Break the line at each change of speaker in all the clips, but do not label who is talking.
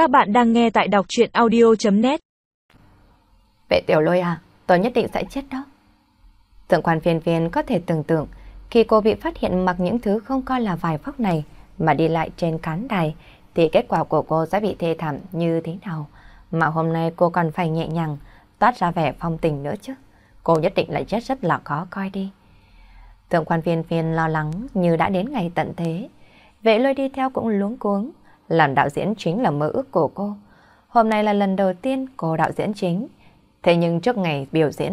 Các bạn đang nghe tại đọc chuyện audio.net
Vệ tiểu lôi à, tôi nhất định sẽ chết đó. Thượng quan phiền phiền có thể tưởng tượng khi cô bị phát hiện mặc những thứ không coi là vài vóc này mà đi lại trên cán đài thì kết quả của cô sẽ bị thê thảm như thế nào. Mà hôm nay cô còn phải nhẹ nhàng toát ra vẻ phong tình nữa chứ. Cô nhất định lại chết rất là khó coi đi. Thượng quan phiền phiền lo lắng như đã đến ngày tận thế. Vệ lôi đi theo cũng luống cuống. Làm đạo diễn chính là mơ ước của cô. Hôm nay là lần đầu tiên cô đạo diễn chính. Thế nhưng trước ngày biểu diễn,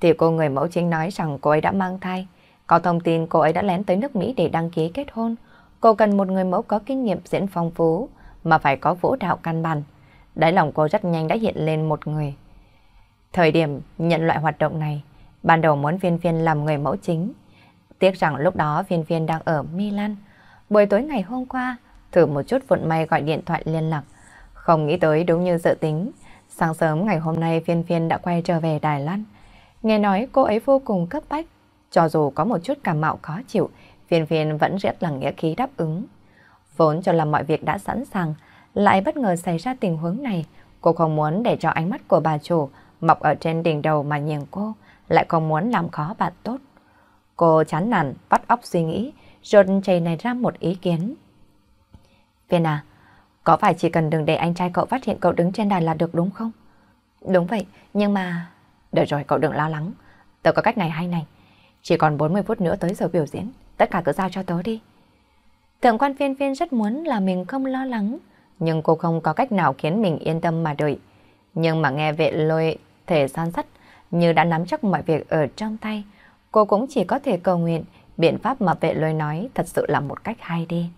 thì cô người mẫu chính nói rằng cô ấy đã mang thai. Có thông tin cô ấy đã lén tới nước Mỹ để đăng ký kết hôn. Cô cần một người mẫu có kinh nghiệm diễn phong phú, mà phải có vũ đạo căn bản. Đáy lòng cô rất nhanh đã hiện lên một người. Thời điểm nhận loại hoạt động này, ban đầu muốn viên viên làm người mẫu chính. Tiếc rằng lúc đó viên viên đang ở Milan. Buổi tối ngày hôm qua, thử một chút vận may gọi điện thoại liên lạc. Không nghĩ tới đúng như dự tính, sáng sớm ngày hôm nay phiên phiên đã quay trở về Đài Loan. Nghe nói cô ấy vô cùng cấp bách, cho dù có một chút cảm mạo khó chịu, phiên phiên vẫn rất là nghĩa khí đáp ứng. Vốn cho là mọi việc đã sẵn sàng, lại bất ngờ xảy ra tình huống này. Cô không muốn để cho ánh mắt của bà chủ mọc ở trên đỉnh đầu mà nhìn cô, lại không muốn làm khó bạn tốt. Cô chán nản, bắt óc suy nghĩ, rồi chảy này ra một ý kiến. Viên à, có phải chỉ cần đừng để anh trai cậu phát hiện cậu đứng trên đài là được đúng không? Đúng vậy, nhưng mà... Được rồi, cậu đừng lo lắng. Tớ có cách này hay này. Chỉ còn 40 phút nữa tới giờ biểu diễn. Tất cả cứ giao cho tớ đi. Thượng quan phiên phiên rất muốn là mình không lo lắng. Nhưng cô không có cách nào khiến mình yên tâm mà đợi. Nhưng mà nghe vệ lôi thể san sắt như đã nắm chắc mọi việc ở trong tay. Cô cũng chỉ có thể cầu nguyện biện pháp mà vệ lôi nói thật sự là một cách hay đi.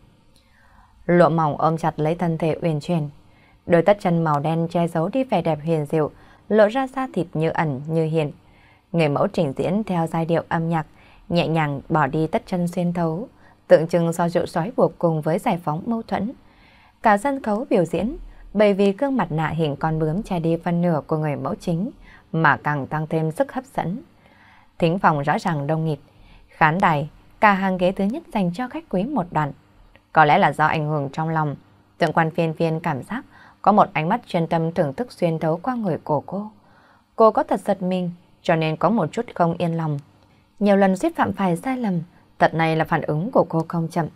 Lụa mỏng ôm chặt lấy thân thể uyển chuyển. Đôi tất chân màu đen che giấu đi vẻ đẹp huyền diệu, lộ ra da thịt như ẩn như hiện. Người mẫu trình diễn theo giai điệu âm nhạc, nhẹ nhàng bỏ đi tất chân xuyên thấu, tượng trưng do rượu sói buộc cùng với giải phóng mâu thuẫn. Cả sân khấu biểu diễn, bởi vì gương mặt nạ hình con bướm che đi phân nửa của người mẫu chính, mà càng tăng thêm sức hấp dẫn. Thính phòng rõ ràng đông nghịt, khán đài, cả hàng ghế thứ nhất dành cho khách quý một đoạn. Có lẽ là do ảnh hưởng trong lòng, tượng quan phiên phiên cảm giác có một ánh mắt chuyên tâm thưởng thức xuyên thấu qua người của cô. Cô có thật giật mình, cho nên có một chút không yên lòng. Nhiều lần suýt phạm phải sai lầm, tật này là phản ứng của cô không chậm.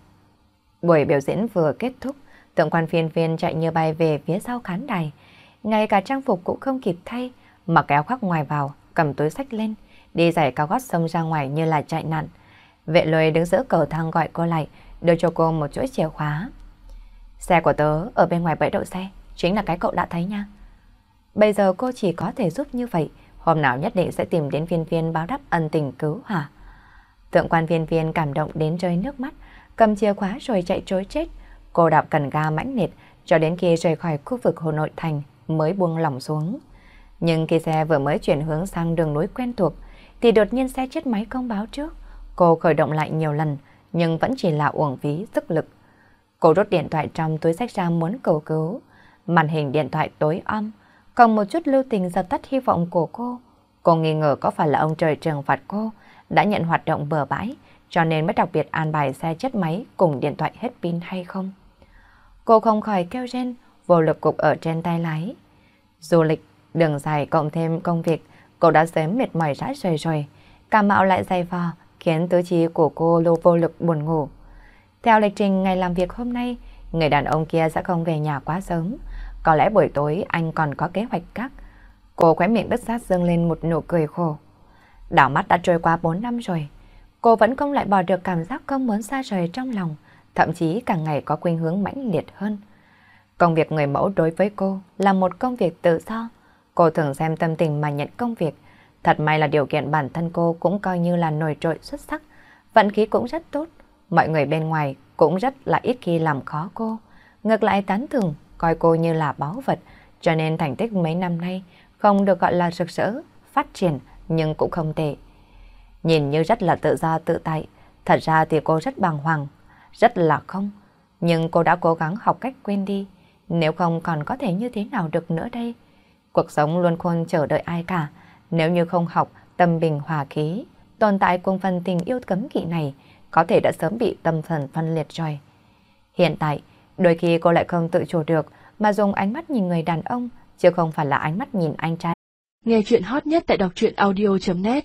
Buổi biểu diễn vừa kết thúc, tượng quan phiên phiên chạy như bay về phía sau khán đài. Ngay cả trang phục cũng không kịp thay, mặc áo khoác ngoài vào, cầm túi sách lên, đi giày cao gót sông ra ngoài như là chạy nạn. Vệ lôi đứng giữa cầu thang gọi cô lại, đưa cho cô một chuỗi chìa khóa. Xe của tớ ở bên ngoài bãi đậu xe, chính là cái cậu đã thấy nha. Bây giờ cô chỉ có thể giúp như vậy, hôm nào nhất định sẽ tìm đến viên viên báo đáp ân tình cứu hỏa. Tượng quan viên viên cảm động đến rơi nước mắt, cầm chìa khóa rồi chạy trối chết. Cô đạp cần ga mãnh liệt cho đến khi rời khỏi khu vực Hồ Nội Thành mới buông lỏng xuống. Nhưng khi xe vừa mới chuyển hướng sang đường núi quen thuộc, thì đột nhiên xe chết máy công báo trước. Cô khởi động lại nhiều lần, nhưng vẫn chỉ là uổng phí sức lực. Cô rút điện thoại trong túi sách ra muốn cầu cứu. Màn hình điện thoại tối âm, còn một chút lưu tình dập tắt hy vọng của cô. Cô nghi ngờ có phải là ông trời trừng phạt cô, đã nhận hoạt động bừa bãi, cho nên mới đặc biệt an bài xe chết máy cùng điện thoại hết pin hay không. Cô không khỏi kêu rên, vô lực cục ở trên tay lái. Du lịch, đường dài cộng thêm công việc, cô đã sớm mệt mỏi rã rời rồi. Cả mạo lại dày vò, khiến tứ chi của cô lô vô lực buồn ngủ. Theo lịch trình ngày làm việc hôm nay, người đàn ông kia sẽ không về nhà quá sớm. Có lẽ buổi tối anh còn có kế hoạch khác. Cô khóe miệng bất giác dâng lên một nụ cười khổ. Đảo mắt đã trôi qua 4 năm rồi. Cô vẫn không lại bỏ được cảm giác không muốn xa rời trong lòng, thậm chí càng ngày có khuynh hướng mãnh liệt hơn. Công việc người mẫu đối với cô là một công việc tự do. Cô thường xem tâm tình mà nhận công việc. Thật may là điều kiện bản thân cô cũng coi như là nổi trội xuất sắc. Vận khí cũng rất tốt. Mọi người bên ngoài cũng rất là ít khi làm khó cô. Ngược lại tán thưởng, coi cô như là báu vật. Cho nên thành tích mấy năm nay không được gọi là rực rỡ, phát triển nhưng cũng không tệ. Nhìn như rất là tự do tự tại, thật ra thì cô rất bàng hoàng, rất là không. Nhưng cô đã cố gắng học cách quên đi, nếu không còn có thể như thế nào được nữa đây. Cuộc sống luôn khôn chờ đợi ai cả, nếu như không học tâm bình hòa khí, tồn tại cùng phần tình yêu cấm kỵ này, có thể đã sớm bị tâm thần phân liệt rồi. Hiện tại, đôi khi cô lại không tự chủ được mà dùng ánh mắt nhìn người đàn ông, chứ không phải là ánh mắt nhìn anh trai.
Nghe chuyện hot nhất tại đọc truyện audio.net